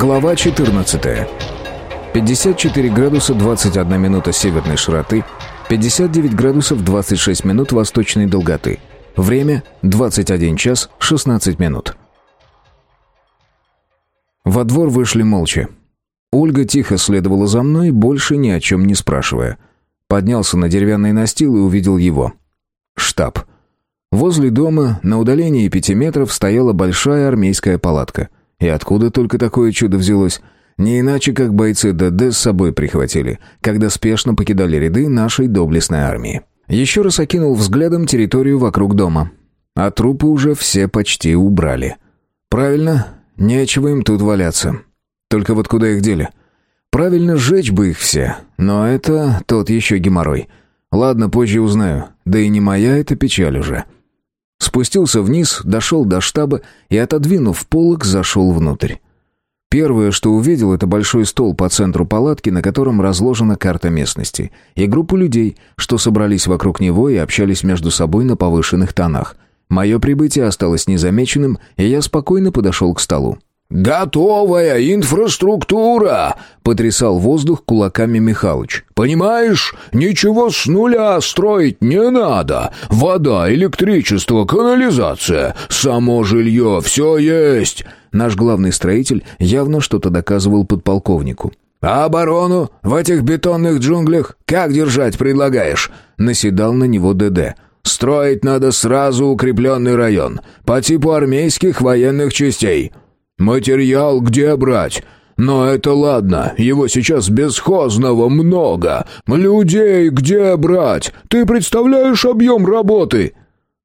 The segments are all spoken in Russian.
Глава 14. 54 градуса 21 минута северной широты, 59 градусов 26 минут восточной долготы. Время 21 час 16 минут. Во двор вышли молча. Ольга тихо следовала за мной, больше ни о чем не спрашивая. Поднялся на деревянный настил и увидел его. Штаб. Возле дома, на удалении пяти метров, стояла большая армейская палатка. И откуда только такое чудо взялось? Не иначе, как бойцы ДД с собой прихватили, когда спешно покидали ряды нашей доблестной армии. Еще раз окинул взглядом территорию вокруг дома. А трупы уже все почти убрали. Правильно, нечего им тут валяться. Только вот куда их дели? Правильно, сжечь бы их все, но это тот еще геморрой. Ладно, позже узнаю, да и не моя эта печаль уже. Спустился вниз, дошел до штаба и, отодвинув полок, зашел внутрь. Первое, что увидел, это большой стол по центру палатки, на котором разложена карта местности, и группу людей, что собрались вокруг него и общались между собой на повышенных тонах. Мое прибытие осталось незамеченным, и я спокойно подошел к столу. «Готовая инфраструктура!» — потрясал воздух кулаками Михалыч. «Понимаешь, ничего с нуля строить не надо. Вода, электричество, канализация, само жилье, все есть!» Наш главный строитель явно что-то доказывал подполковнику. «А оборону в этих бетонных джунглях как держать предлагаешь?» — наседал на него ДД. «Строить надо сразу укрепленный район, по типу армейских военных частей». «Материал где брать?» «Но это ладно, его сейчас бесхозного много. Людей где брать? Ты представляешь объем работы?»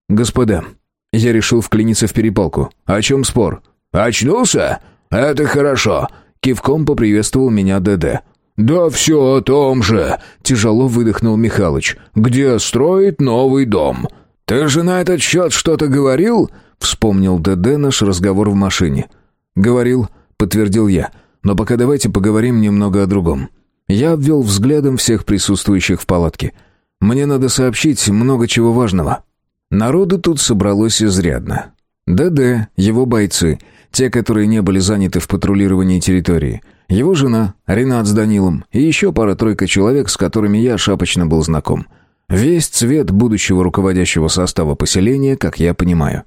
«Господа, я решил вклиниться в перепалку. О чем спор?» «Очнулся? Это хорошо!» Кивком поприветствовал меня ДД. «Да все о том же!» — тяжело выдохнул Михалыч. «Где строить новый дом?» «Ты же на этот счет что-то говорил?» — вспомнил ДД наш разговор в машине. «Говорил», — подтвердил я. «Но пока давайте поговорим немного о другом». Я обвел взглядом всех присутствующих в палатке. «Мне надо сообщить много чего важного». Народу тут собралось изрядно. ДД, его бойцы, те, которые не были заняты в патрулировании территории, его жена, Ренат с Данилом и еще пара-тройка человек, с которыми я шапочно был знаком. Весь цвет будущего руководящего состава поселения, как я понимаю.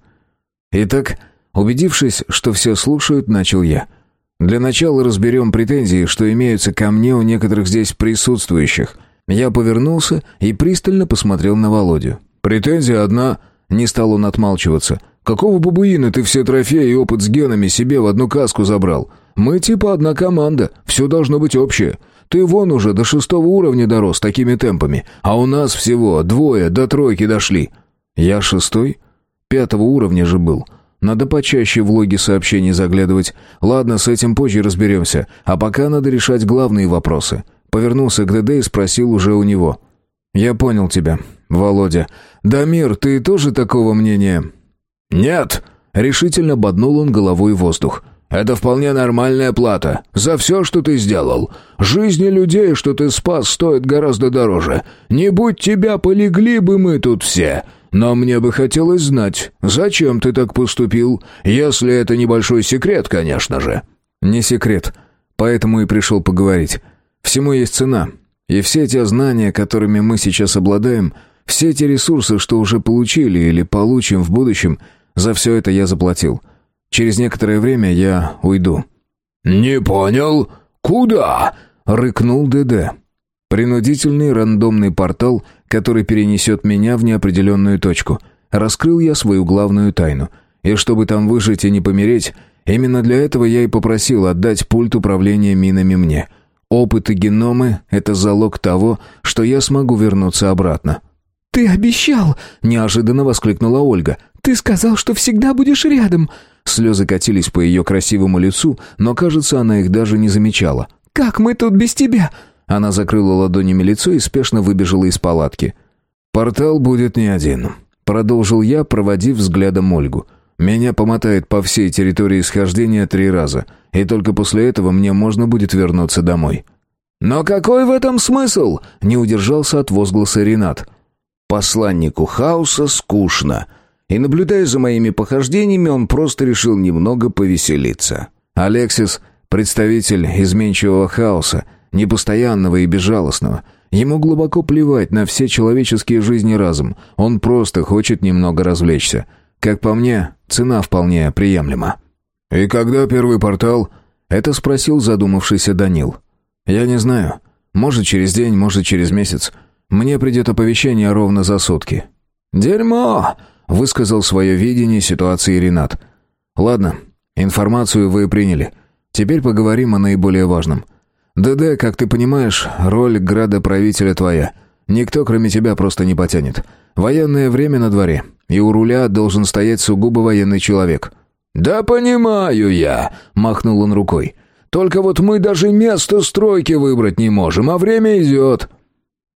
Итак, Убедившись, что все слушают, начал я. Для начала разберем претензии, что имеются ко мне у некоторых здесь присутствующих. Я повернулся и пристально посмотрел на Володю. «Претензия одна...» Не стал он отмалчиваться. «Какого бабуина ты все трофеи и опыт с генами себе в одну каску забрал? Мы типа одна команда, все должно быть общее. Ты вон уже до шестого уровня дорос такими темпами, а у нас всего двое до тройки дошли». «Я шестой? Пятого уровня же был. Надо почаще в логи сообщений заглядывать. Ладно, с этим позже разберемся. А пока надо решать главные вопросы. Повернулся к ДД и спросил уже у него. «Я понял тебя, Володя. Дамир, ты тоже такого мнения?» «Нет!» — решительно боднул он головой в воздух. «Это вполне нормальная плата. За все, что ты сделал. Жизни людей, что ты спас, стоят гораздо дороже. Не будь тебя, полегли бы мы тут все. Но мне бы хотелось знать, зачем ты так поступил, если это небольшой секрет, конечно же». «Не секрет. Поэтому и пришел поговорить. Всему есть цена. И все те знания, которыми мы сейчас обладаем, все те ресурсы, что уже получили или получим в будущем, за все это я заплатил. Через некоторое время я уйду». «Не понял. Куда?» — рыкнул ДД. Принудительный рандомный портал, который перенесет меня в неопределенную точку. Раскрыл я свою главную тайну. И чтобы там выжить и не помереть, именно для этого я и попросил отдать пульт управления минами мне. Опыт и геномы — это залог того, что я смогу вернуться обратно. «Ты обещал!» — неожиданно воскликнула Ольга. «Ты сказал, что всегда будешь рядом!» Слезы катились по ее красивому лицу, но, кажется, она их даже не замечала. «Как мы тут без тебя?» Она закрыла ладонями лицо и спешно выбежала из палатки. «Портал будет не один», — продолжил я, проводив взглядом Ольгу. «Меня помотает по всей территории схождения три раза, и только после этого мне можно будет вернуться домой». «Но какой в этом смысл?» — не удержался от возгласа Ренат. «Посланнику хаоса скучно, и, наблюдая за моими похождениями, он просто решил немного повеселиться». «Алексис, Представитель изменчивого хаоса, непостоянного и безжалостного. Ему глубоко плевать на все человеческие жизни разом. Он просто хочет немного развлечься. Как по мне, цена вполне приемлема. «И когда первый портал?» — это спросил задумавшийся Данил. «Я не знаю. Может, через день, может, через месяц. Мне придет оповещение ровно за сутки». «Дерьмо!» — высказал свое видение ситуации Ренат. «Ладно, информацию вы приняли. Теперь поговорим о наиболее важном. ДД, как ты понимаешь, роль градоправителя твоя. Никто, кроме тебя, просто не потянет. Военное время на дворе, и у руля должен стоять сугубо военный человек». «Да понимаю я», — махнул он рукой. «Только вот мы даже место стройки выбрать не можем, а время идет».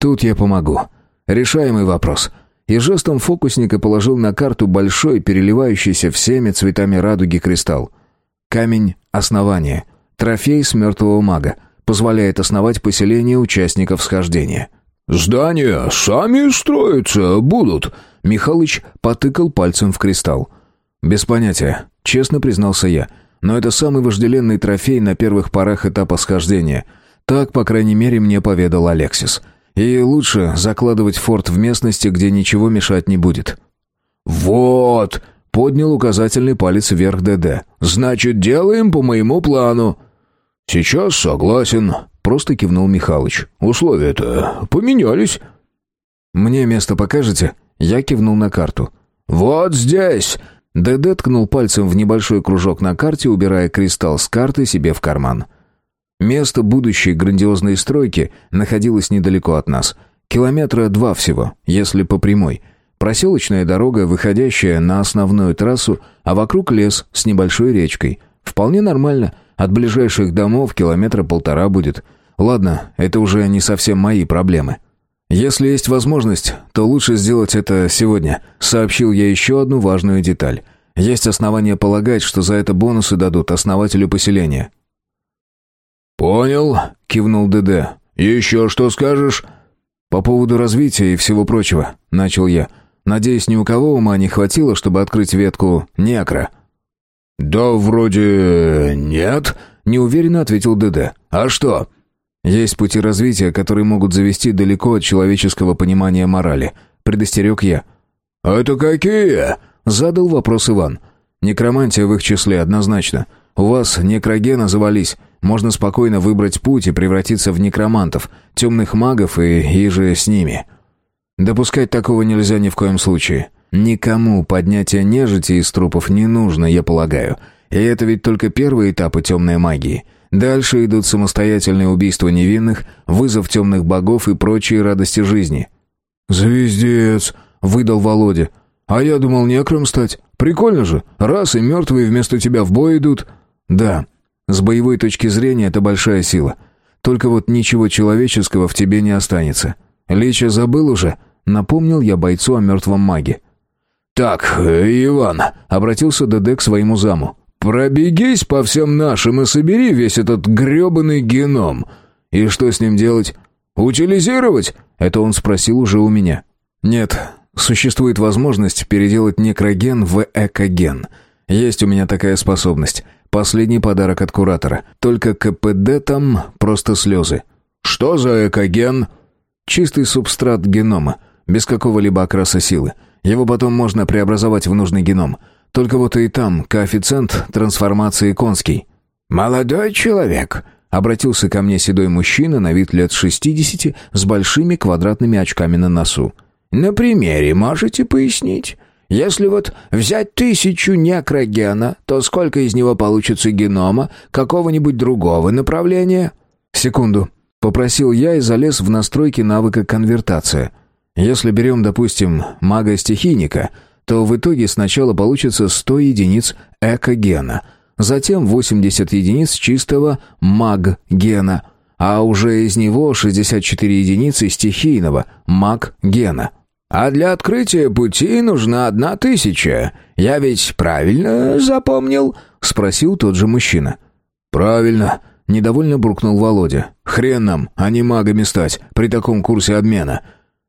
«Тут я помогу. Решаемый вопрос». И жестом фокусника положил на карту большой, переливающийся всеми цветами радуги кристалл. Камень основания. Трофей с мертвого мага. Позволяет основать поселение участников схождения. «Здания сами строятся будут», — Михалыч потыкал пальцем в кристалл. «Без понятия», — честно признался я. «Но это самый вожделенный трофей на первых порах этапа схождения. Так, по крайней мере, мне поведал Алексис. И лучше закладывать форт в местности, где ничего мешать не будет». «Вот!» — поднял указательный палец вверх ДД. «Значит, делаем по моему плану». «Сейчас согласен», — просто кивнул Михалыч. «Условия-то поменялись». «Мне место покажете?» Я кивнул на карту. «Вот здесь!» ДД ткнул пальцем в небольшой кружок на карте, убирая кристалл с карты себе в карман. Место будущей грандиозной стройки находилось недалеко от нас. Километра два всего, если по прямой. Проселочная дорога, выходящая на основную трассу, а вокруг лес с небольшой речкой. Вполне нормально. От ближайших домов километра полтора будет. Ладно, это уже не совсем мои проблемы. «Если есть возможность, то лучше сделать это сегодня», — сообщил я еще одну важную деталь. «Есть основания полагать, что за это бонусы дадут основателю поселения». «Понял», — кивнул ДД. «Еще что скажешь?» «По поводу развития и всего прочего», — начал я. «Надеюсь, ни у кого ума не хватило, чтобы открыть ветку некро». «Да вроде нет», — неуверенно ответил ДД. «А что?» Есть пути развития, которые могут завести далеко от человеческого понимания морали. Предостерег я. «А это какие?» Задал вопрос Иван. Некромантия в их числе, однозначно. У вас некрогена завались. Можно спокойно выбрать путь и превратиться в некромантов, темных магов и иже с ними. Допускать такого нельзя ни в коем случае. Никому поднятие нежити из трупов не нужно, я полагаю. И это ведь только первые этапы темной магии. Дальше идут самостоятельные убийства невинных, вызов темных богов и прочие радости жизни. «Звездец!» — выдал Володя. «А я думал некром стать. Прикольно же. Раз и мертвые вместо тебя в бой идут». «Да, с боевой точки зрения это большая сила. Только вот ничего человеческого в тебе не останется. Лича забыл уже?» — напомнил я бойцу о мертвом маге. «Так, Иван», — обратился ДД к своему заму. Пробегись по всем нашим и собери весь этот грёбаный геном. И что с ним делать? Утилизировать? Это он спросил уже у меня. Нет, существует возможность переделать некроген в экоген. Есть у меня такая способность. Последний подарок от куратора. Только КПД там просто слезы. Что за экоген? Чистый субстрат генома, без какого-либо окраса силы. Его потом можно преобразовать в нужный геном. Только вот и там коэффициент трансформации конский. «Молодой человек», — обратился ко мне седой мужчина на вид лет шестидесяти с большими квадратными очками на носу. «На примере можете пояснить? Если вот взять тысячу некрогена, то сколько из него получится генома какого-нибудь другого направления?» «Секунду», — попросил я и залез в настройки навыка конвертация. «Если берем, допустим, мага-стихийника», то в итоге сначала получится 100 единиц экогена, затем 80 единиц чистого маг-гена, а уже из него 64 единицы стихийного маг-гена. «А для открытия пути нужна одна тысяча. Я ведь правильно запомнил?» — спросил тот же мужчина. «Правильно», — недовольно буркнул Володя. «Хрен нам, а не магами стать при таком курсе обмена.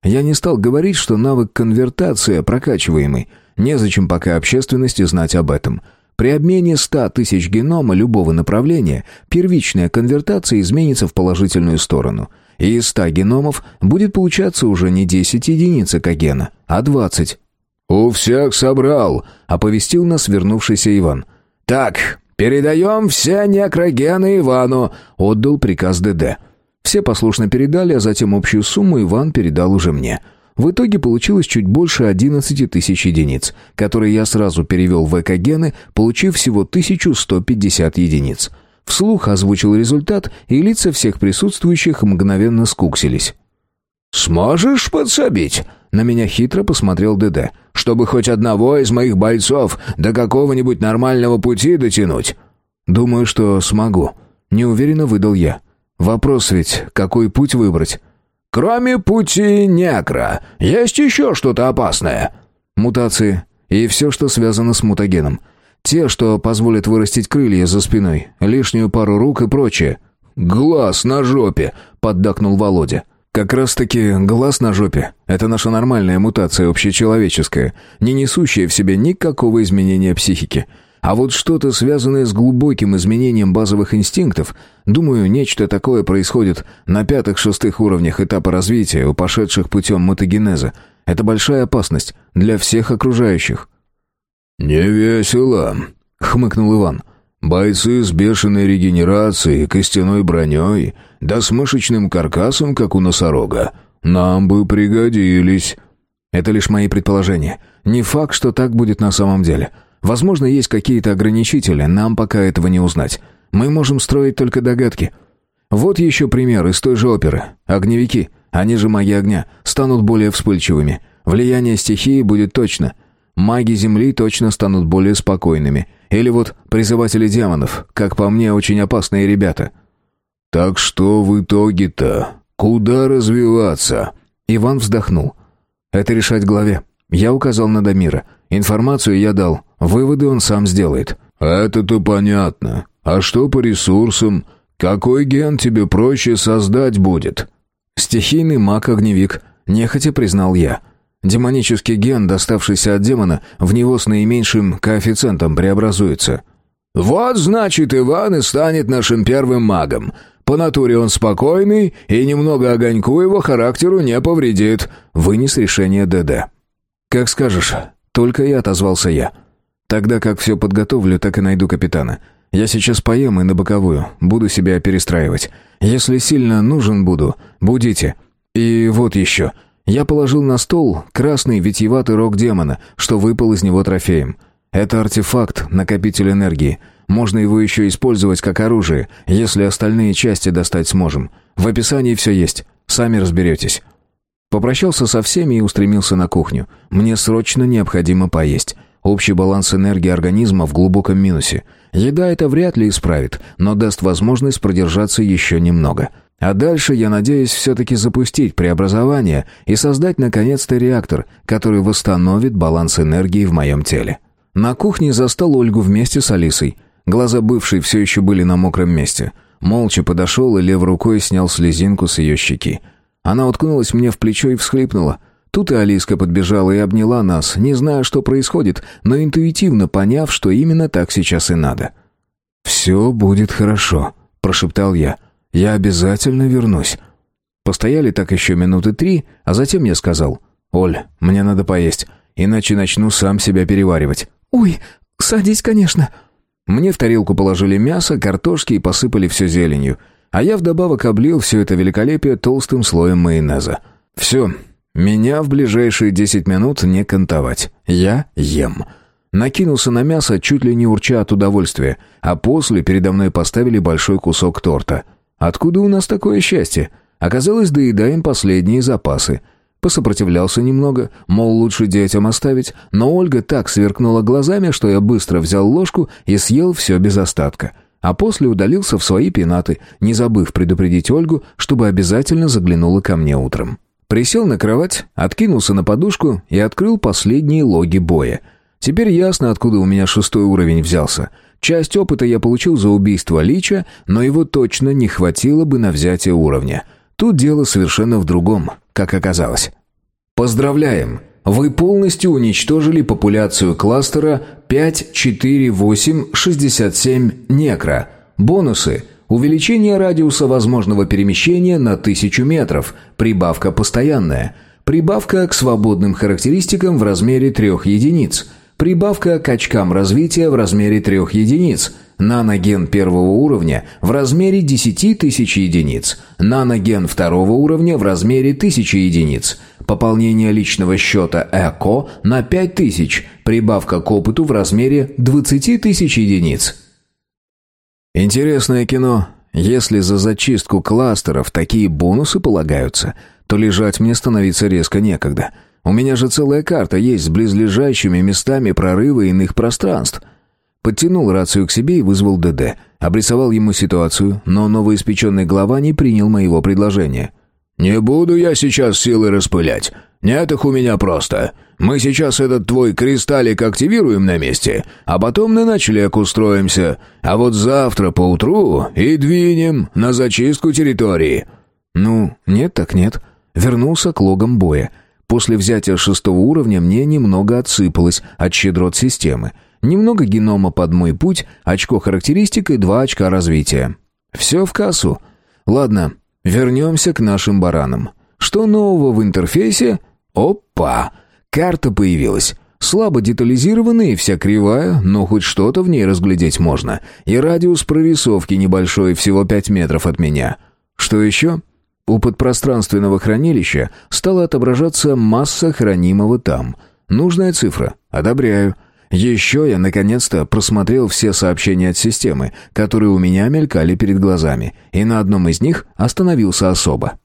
Я не стал говорить, что навык конвертация прокачиваемый. Незачем пока общественности знать об этом. При обмене 100 тысяч генома любого направления первичная конвертация изменится в положительную сторону. И из 100 геномов будет получаться уже не 10 единиц экогена, а 20. «У всех собрал», — оповестил нас вернувшийся Иван. «Так, передаем все некрогены Ивану», — отдал приказ ДД. Все послушно передали, а затем общую сумму Иван передал уже мне. В итоге получилось чуть больше 11 тысяч единиц, которые я сразу перевел в экогены, получив всего 1150 единиц. Вслух озвучил результат, и лица всех присутствующих мгновенно скуксились. «Сможешь подсобить?» На меня хитро посмотрел ДД. «Чтобы хоть одного из моих бойцов до какого-нибудь нормального пути дотянуть?» «Думаю, что смогу», — неуверенно выдал я. «Вопрос ведь, какой путь выбрать?» «Кроме пути некро, есть еще что-то опасное?» «Мутации и все, что связано с мутагеном. Те, что позволят вырастить крылья за спиной, лишнюю пару рук и прочее». «Глаз на жопе», — поддакнул Володя. Как раз-таки глаз на жопе — это наша нормальная мутация общечеловеческая, не несущая в себе никакого изменения психики. А вот что-то связанное с глубоким изменением базовых инстинктов, думаю, нечто такое происходит на пятых-шестых уровнях этапа развития у пошедших путем мутагенеза. Это большая опасность для всех окружающих. «Не весело», — хмыкнул Иван. «Бойцы с бешеной регенерацией, костяной броней, да с мышечным каркасом, как у носорога. Нам бы пригодились». Это лишь мои предположения. Не факт, что так будет на самом деле. Возможно, есть какие-то ограничители, нам пока этого не узнать. Мы можем строить только догадки. Вот еще пример из той же оперы. Огневики, они же маги огня, станут более вспыльчивыми. Влияние стихии будет точно. Маги Земли точно станут более спокойными. Или вот призыватели демонов, как по мне, очень опасные ребята. «Так что в итоге-то? Куда развиваться?» Иван вздохнул. «Это решать главе. Я указал на Дамира. Информацию я дал. Выводы он сам сделает». «Это-то понятно. А что по ресурсам? Какой ген тебе проще создать будет?» «Стихийный маг-огневик», — нехотя признал я. «Демонический ген, доставшийся от демона, в него с наименьшим коэффициентом преобразуется». «Вот, значит, Иван и станет нашим первым магом. По натуре он спокойный, и немного огоньку его характеру не повредит», — вынес решение ДД. «Как скажешь», — только и отозвался я. Тогда как все подготовлю, так и найду капитана. Я сейчас поем и на боковую, буду себя перестраивать. Если сильно нужен буду, будите. И вот еще. Я положил на стол красный витьеватый рог демона, что выпал из него трофеем. Это артефакт, накопитель энергии. Можно его еще использовать как оружие, если остальные части достать сможем. В описании все есть. Сами разберетесь. Попрощался со всеми и устремился на кухню. Мне срочно необходимо поесть. Общий баланс энергии организма в глубоком минусе. Еда это вряд ли исправит, но даст возможность продержаться еще немного. А дальше я надеюсь все-таки запустить преобразование и создать наконец-то реактор, который восстановит баланс энергии в моем теле. На кухне застал Ольгу вместе с Алисой. Глаза бывшей все еще были на мокром месте. Молча подошел и левой рукой снял слезинку с ее щеки. Она уткнулась мне в плечо и всхлипнула – Тут и Алиска подбежала и обняла нас, не зная, что происходит, но интуитивно поняв, что именно так сейчас и надо. «Все будет хорошо», — прошептал я. «Я обязательно вернусь». Постояли так еще минуты три, а затем я сказал. «Оль, мне надо поесть, иначе начну сам себя переваривать». «Ой, садись, конечно». Мне в тарелку положили мясо, картошки и посыпали все зеленью, а я вдобавок облил все это великолепие толстым слоем майонеза. «Все, меня в ближайшие десять минут не кантовать. Я ем. Накинулся на мясо, чуть ли не урча от удовольствия, а после передо мной поставили большой кусок торта. Откуда у нас такое счастье? Оказалось, доедаем последние запасы. Посопротивлялся немного, мол, лучше детям оставить, но Ольга так сверкнула глазами, что я быстро взял ложку и съел все без остатка. А после удалился в свои пенаты, не забыв предупредить Ольгу, чтобы обязательно заглянула ко мне утром. Присел на кровать, откинулся на подушку и открыл последние логи боя. Теперь ясно, откуда у меня шестой уровень взялся. Часть опыта я получил за убийство Лича, но его точно не хватило бы на взятие уровня. Тут дело совершенно в другом, как оказалось. Поздравляем! Вы полностью уничтожили популяцию кластера 54867 некро. Бонусы. Увеличение радиуса возможного перемещения на 1000 метров. Прибавка постоянная. Прибавка к свободным характеристикам в размере 3 единиц. Прибавка к очкам развития в размере 3 единиц. Наноген первого уровня в размере 10 тысяч единиц. Наноген второго уровня в размере 1000 единиц. Пополнение личного счета ЭКО на 5000. Прибавка к опыту в размере 20 тысяч единиц. Интересное кино. Если за зачистку кластеров такие бонусы полагаются, то лежать мне становиться резко некогда. У меня же целая карта есть с близлежащими местами прорыва иных пространств. Подтянул рацию к себе и вызвал ДД. Обрисовал ему ситуацию, но новоиспеченный глава не принял моего предложения. «Не буду я сейчас силы распылять. Нет их у меня просто. Мы сейчас этот твой кристаллик активируем на месте, а потом на ночлег устроимся. А вот завтра поутру и двинем на зачистку территории». «Ну, нет так нет». Вернулся к логам боя. После взятия шестого уровня мне немного отсыпалось от щедрот системы. Немного генома под мой путь, очко характеристик и два очка развития. Все в кассу. Ладно, Вернемся к нашим баранам. Что нового в интерфейсе? Опа! Карта появилась. Слабо детализированная и вся кривая, но хоть что-то в ней разглядеть можно. И радиус прорисовки небольшой, всего 5 метров от меня. Что еще? У подпространственного хранилища стала отображаться масса хранимого там. Нужная цифра. Одобряю. Еще я, наконец-то, просмотрел все сообщения от системы, которые у меня мелькали перед глазами, и на одном из них остановился особо.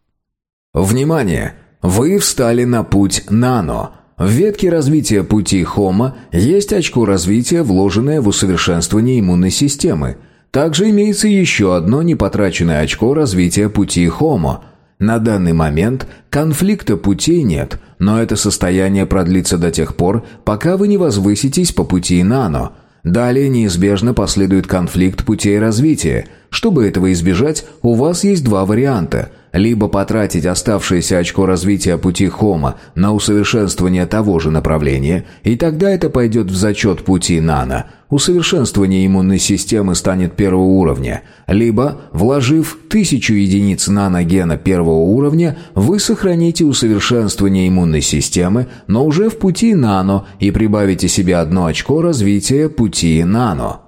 «Внимание! Вы встали на путь Нано!» В ветке развития пути Хома есть очко развития, вложенное в усовершенствование иммунной системы. Также имеется еще одно непотраченное очко развития пути Хомо – на данный момент конфликта путей нет, но это состояние продлится до тех пор, пока вы не возвыситесь по пути Нано. Далее неизбежно последует конфликт путей развития. Чтобы этого избежать, у вас есть два варианта – либо потратить оставшееся очко развития пути Хома на усовершенствование того же направления, и тогда это пойдет в зачет пути Нано. Усовершенствование иммунной системы станет первого уровня. Либо, вложив тысячу единиц наногена первого уровня, вы сохраните усовершенствование иммунной системы, но уже в пути Нано и прибавите себе одно очко развития пути Нано.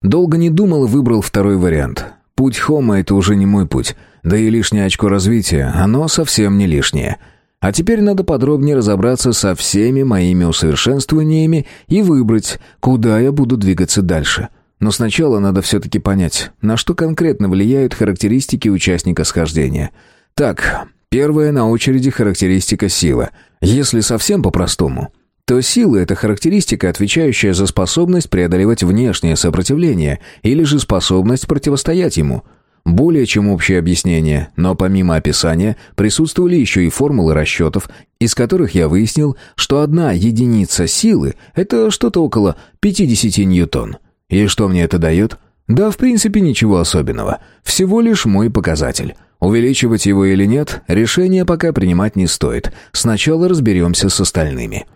Долго не думал и выбрал второй вариант. Путь Хома – это уже не мой путь. Да и лишнее очко развития, оно совсем не лишнее. А теперь надо подробнее разобраться со всеми моими усовершенствованиями и выбрать, куда я буду двигаться дальше. Но сначала надо все-таки понять, на что конкретно влияют характеристики участника схождения. Так, первая на очереди характеристика сила. Если совсем по-простому, то сила – это характеристика, отвечающая за способность преодолевать внешнее сопротивление или же способность противостоять ему – более чем общее объяснение, но помимо описания присутствовали еще и формулы расчетов, из которых я выяснил, что одна единица силы – это что-то около 50 ньютон. И что мне это дает? Да, в принципе, ничего особенного. Всего лишь мой показатель. Увеличивать его или нет, решение пока принимать не стоит. Сначала разберемся с остальными.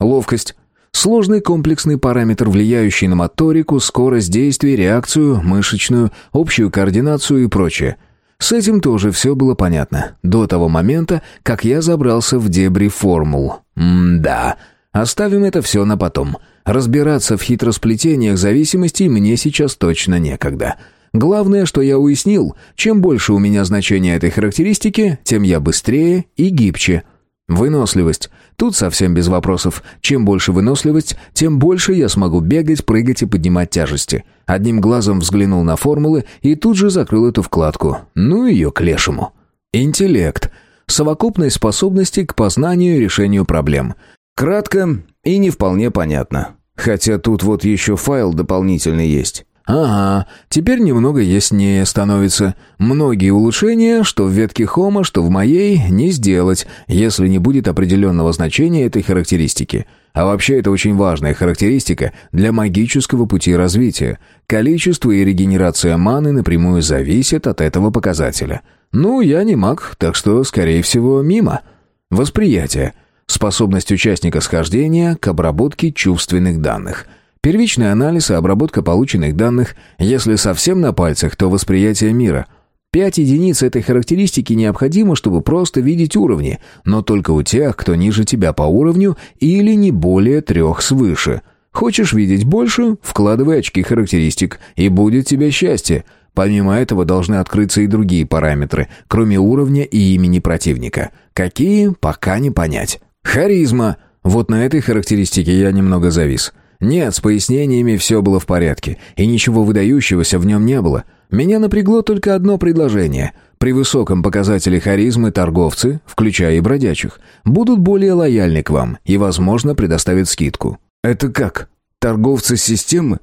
Ловкость. Сложный комплексный параметр, влияющий на моторику, скорость действия, реакцию, мышечную, общую координацию и прочее. С этим тоже все было понятно. До того момента, как я забрался в дебри формул. М-да. Оставим это все на потом. Разбираться в хитросплетениях зависимостей мне сейчас точно некогда. Главное, что я уяснил, чем больше у меня значения этой характеристики, тем я быстрее и гибче – Выносливость. Тут совсем без вопросов. Чем больше выносливость, тем больше я смогу бегать, прыгать и поднимать тяжести. Одним глазом взглянул на формулы и тут же закрыл эту вкладку. Ну ее к лешему. Интеллект. Совокупность способностей к познанию и решению проблем. Кратко и не вполне понятно. Хотя тут вот еще файл дополнительный есть. Ага, теперь немного яснее становится. Многие улучшения, что в ветке Хома, что в моей, не сделать, если не будет определенного значения этой характеристики. А вообще это очень важная характеристика для магического пути развития. Количество и регенерация маны напрямую зависят от этого показателя. Ну, я не маг, так что, скорее всего, мимо. Восприятие. Способность участника схождения к обработке чувственных данных. Первичный анализ и обработка полученных данных. Если совсем на пальцах, то восприятие мира. Пять единиц этой характеристики необходимо, чтобы просто видеть уровни, но только у тех, кто ниже тебя по уровню или не более трех свыше. Хочешь видеть больше – вкладывай очки характеристик, и будет тебе счастье. Помимо этого должны открыться и другие параметры, кроме уровня и имени противника. Какие – пока не понять. Харизма. Вот на этой характеристике я немного завис. Нет, с пояснениями все было в порядке, и ничего выдающегося в нем не было. Меня напрягло только одно предложение. При высоком показателе харизмы торговцы, включая и бродячих, будут более лояльны к вам и, возможно, предоставят скидку. Это как? Торговцы системы?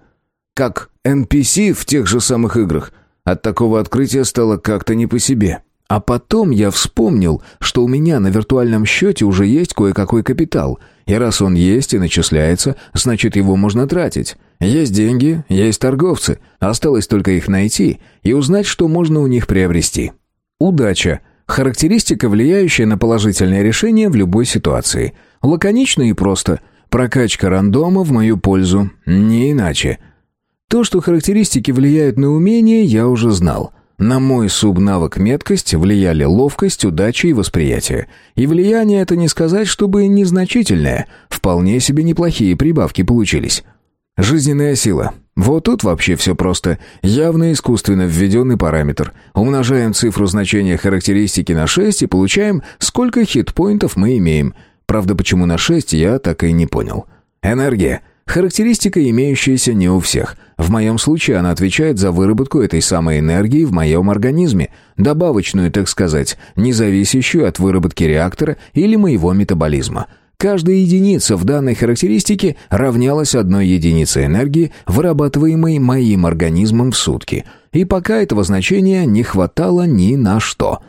Как NPC в тех же самых играх? От такого открытия стало как-то не по себе. А потом я вспомнил, что у меня на виртуальном счете уже есть кое-какой капитал, и раз он есть и начисляется, значит его можно тратить. Есть деньги, есть торговцы, осталось только их найти и узнать, что можно у них приобрести. Удача – характеристика, влияющая на положительное решение в любой ситуации. Лаконично и просто. Прокачка рандома в мою пользу, не иначе. То, что характеристики влияют на умение, я уже знал – на мой субнавык меткость влияли ловкость, удача и восприятие. И влияние это не сказать, чтобы незначительное. Вполне себе неплохие прибавки получились. Жизненная сила. Вот тут вообще все просто. Явно искусственно введенный параметр. Умножаем цифру значения характеристики на 6 и получаем, сколько хитпоинтов мы имеем. Правда, почему на 6, я так и не понял. Энергия. Характеристика, имеющаяся не у всех. В моем случае она отвечает за выработку этой самой энергии в моем организме, добавочную, так сказать, не зависящую от выработки реактора или моего метаболизма. Каждая единица в данной характеристике равнялась одной единице энергии, вырабатываемой моим организмом в сутки. И пока этого значения не хватало ни на что.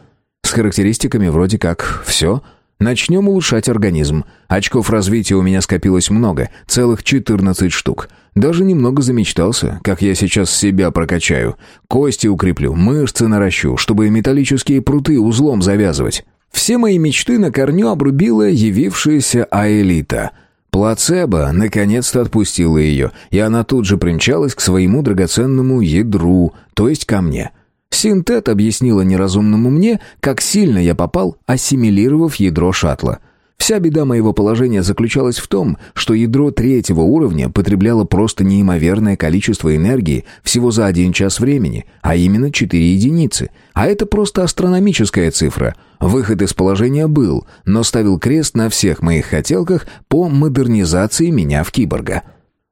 С характеристиками вроде как все – Начнем улучшать организм. Очков развития у меня скопилось много, целых 14 штук. Даже немного замечтался, как я сейчас себя прокачаю. Кости укреплю, мышцы наращу, чтобы металлические пруты узлом завязывать. Все мои мечты на корню обрубила явившаяся Аэлита. Плацебо наконец-то отпустила ее, и она тут же примчалась к своему драгоценному ядру, то есть ко мне. — Синтет объяснила неразумному мне, как сильно я попал, ассимилировав ядро шаттла. Вся беда моего положения заключалась в том, что ядро третьего уровня потребляло просто неимоверное количество энергии всего за один час времени, а именно 4 единицы. А это просто астрономическая цифра. Выход из положения был, но ставил крест на всех моих хотелках по модернизации меня в киборга.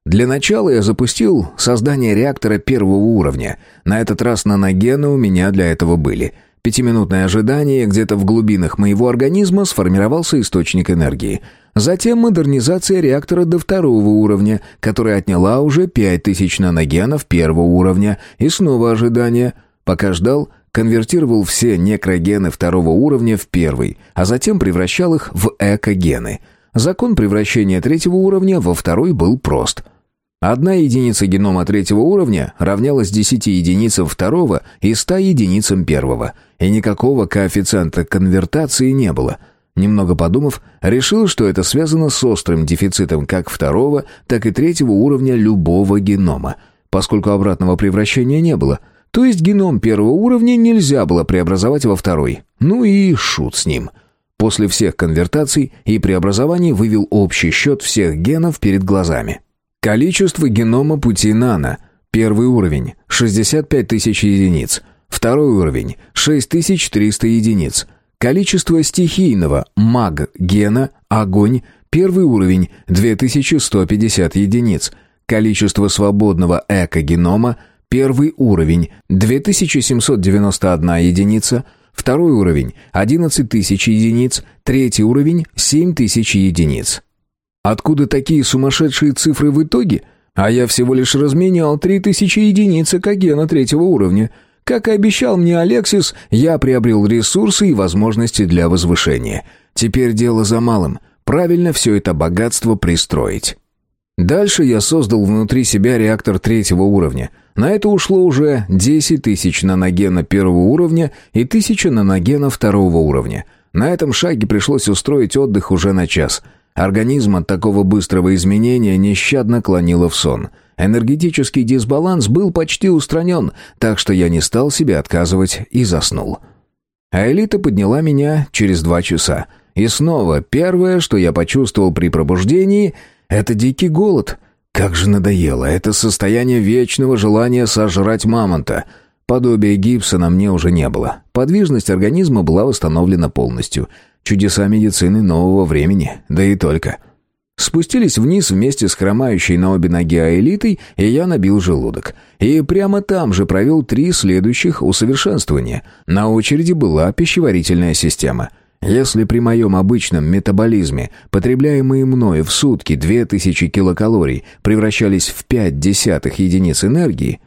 Для начала я запустил создание реактора первого уровня. На этот раз наногены у меня для этого были. Пятиминутное ожидание, где-то в глубинах моего организма сформировался источник энергии. Затем модернизация реактора до второго уровня, которая отняла уже 5000 наногенов первого уровня, и снова ожидание. Пока ждал, конвертировал все некрогены второго уровня в первый, а затем превращал их в экогены. Закон превращения третьего уровня во второй был прост – Одна единица генома третьего уровня равнялась 10 единицам второго и 100 единицам первого, и никакого коэффициента конвертации не было. Немного подумав, решил, что это связано с острым дефицитом как второго, так и третьего уровня любого генома, поскольку обратного превращения не было. То есть геном первого уровня нельзя было преобразовать во второй. Ну и шут с ним. После всех конвертаций и преобразований вывел общий счет всех генов перед глазами. Количество генома пути нано. Первый уровень – 65 тысяч единиц. Второй уровень – 6300 единиц. Количество стихийного маг-гена огонь – первый уровень – 2150 единиц. Количество свободного эко-генома – первый уровень – 2791 единица. Второй уровень – 11000 единиц. Третий уровень – 7000 единиц. Откуда такие сумасшедшие цифры в итоге? А я всего лишь разменял 3000 единиц экогена третьего уровня. Как и обещал мне Алексис, я приобрел ресурсы и возможности для возвышения. Теперь дело за малым. Правильно все это богатство пристроить. Дальше я создал внутри себя реактор третьего уровня. На это ушло уже 10 тысяч наногена первого уровня и 1000 наногена второго уровня – На этом шаге пришлось устроить отдых уже на час. Организм от такого быстрого изменения нещадно клонило в сон. Энергетический дисбаланс был почти устранен, так что я не стал себе отказывать и заснул. А элита подняла меня через два часа. И снова первое, что я почувствовал при пробуждении, это дикий голод. Как же надоело, это состояние вечного желания сожрать мамонта — Подобия гипса на мне уже не было. Подвижность организма была восстановлена полностью. Чудеса медицины нового времени, да и только. Спустились вниз вместе с хромающей на обе ноги аэлитой, и я набил желудок. И прямо там же провел три следующих усовершенствования. На очереди была пищеварительная система — если при моем обычном метаболизме потребляемые мною в сутки 2000 килокалорий превращались в 5 десятых единиц энергии,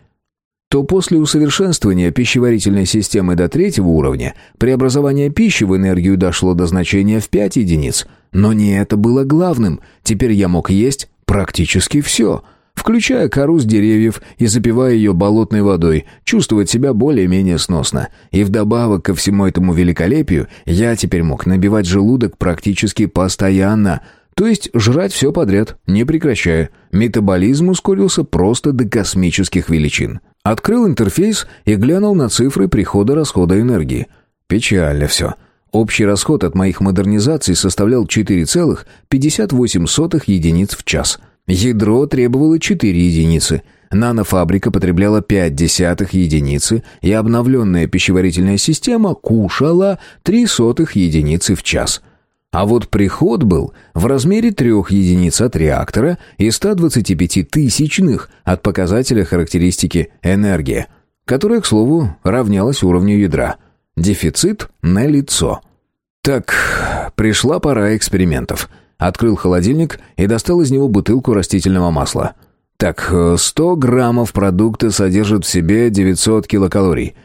то после усовершенствования пищеварительной системы до третьего уровня преобразование пищи в энергию дошло до значения в 5 единиц. Но не это было главным. Теперь я мог есть практически все, включая кору с деревьев и запивая ее болотной водой, чувствовать себя более-менее сносно. И вдобавок ко всему этому великолепию, я теперь мог набивать желудок практически постоянно – то есть жрать все подряд, не прекращая. Метаболизм ускорился просто до космических величин. Открыл интерфейс и глянул на цифры прихода-расхода энергии. Печально все. Общий расход от моих модернизаций составлял 4,58 единиц в час. Ядро требовало 4 единицы. Нанофабрика потребляла 5 десятых единицы, и обновленная пищеварительная система кушала 3 сотых единицы в час – а вот приход был в размере трех единиц от реактора и 125 тысячных от показателя характеристики энергия, которая, к слову, равнялась уровню ядра. Дефицит на лицо. Так, пришла пора экспериментов. Открыл холодильник и достал из него бутылку растительного масла. Так, 100 граммов продукта содержит в себе 900 килокалорий.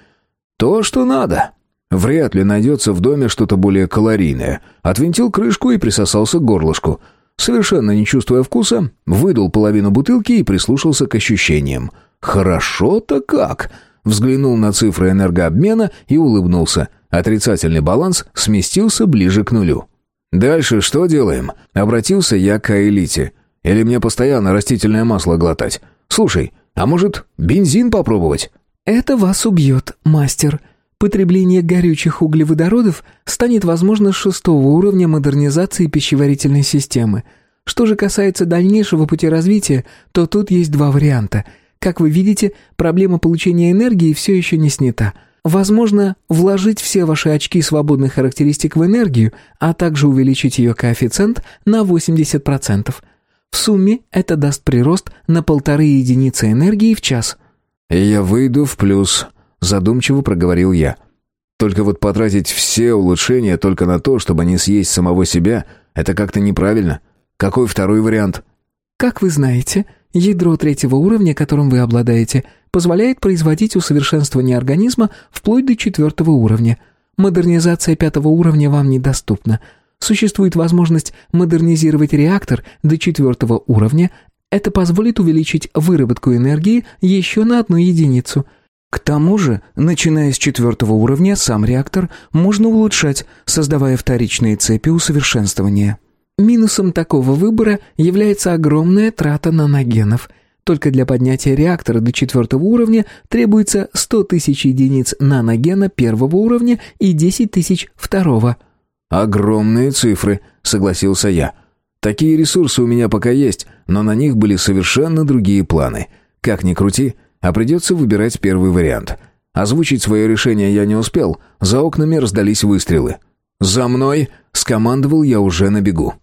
То, что надо. Вряд ли найдется в доме что-то более калорийное. Отвинтил крышку и присосался к горлышку. Совершенно не чувствуя вкуса, выдул половину бутылки и прислушался к ощущениям. «Хорошо-то как!» Взглянул на цифры энергообмена и улыбнулся. Отрицательный баланс сместился ближе к нулю. «Дальше что делаем?» Обратился я к Аэлите. «Или мне постоянно растительное масло глотать? Слушай, а может, бензин попробовать?» «Это вас убьет, мастер», Потребление горючих углеводородов станет возможно с шестого уровня модернизации пищеварительной системы. Что же касается дальнейшего пути развития, то тут есть два варианта. Как вы видите, проблема получения энергии все еще не снята. Возможно, вложить все ваши очки свободных характеристик в энергию, а также увеличить ее коэффициент на 80%. В сумме это даст прирост на полторы единицы энергии в час. «Я выйду в плюс», задумчиво проговорил я. Только вот потратить все улучшения только на то, чтобы не съесть самого себя, это как-то неправильно. Какой второй вариант? Как вы знаете, ядро третьего уровня, которым вы обладаете, позволяет производить усовершенствование организма вплоть до четвертого уровня. Модернизация пятого уровня вам недоступна. Существует возможность модернизировать реактор до четвертого уровня. Это позволит увеличить выработку энергии еще на одну единицу – к тому же, начиная с четвертого уровня, сам реактор можно улучшать, создавая вторичные цепи усовершенствования. Минусом такого выбора является огромная трата наногенов. Только для поднятия реактора до четвертого уровня требуется 100 тысяч единиц наногена первого уровня и 10 тысяч второго. «Огромные цифры», — согласился я. «Такие ресурсы у меня пока есть, но на них были совершенно другие планы. Как ни крути, — а придется выбирать первый вариант. Озвучить свое решение я не успел, за окнами раздались выстрелы. «За мной!» — скомандовал я уже на бегу.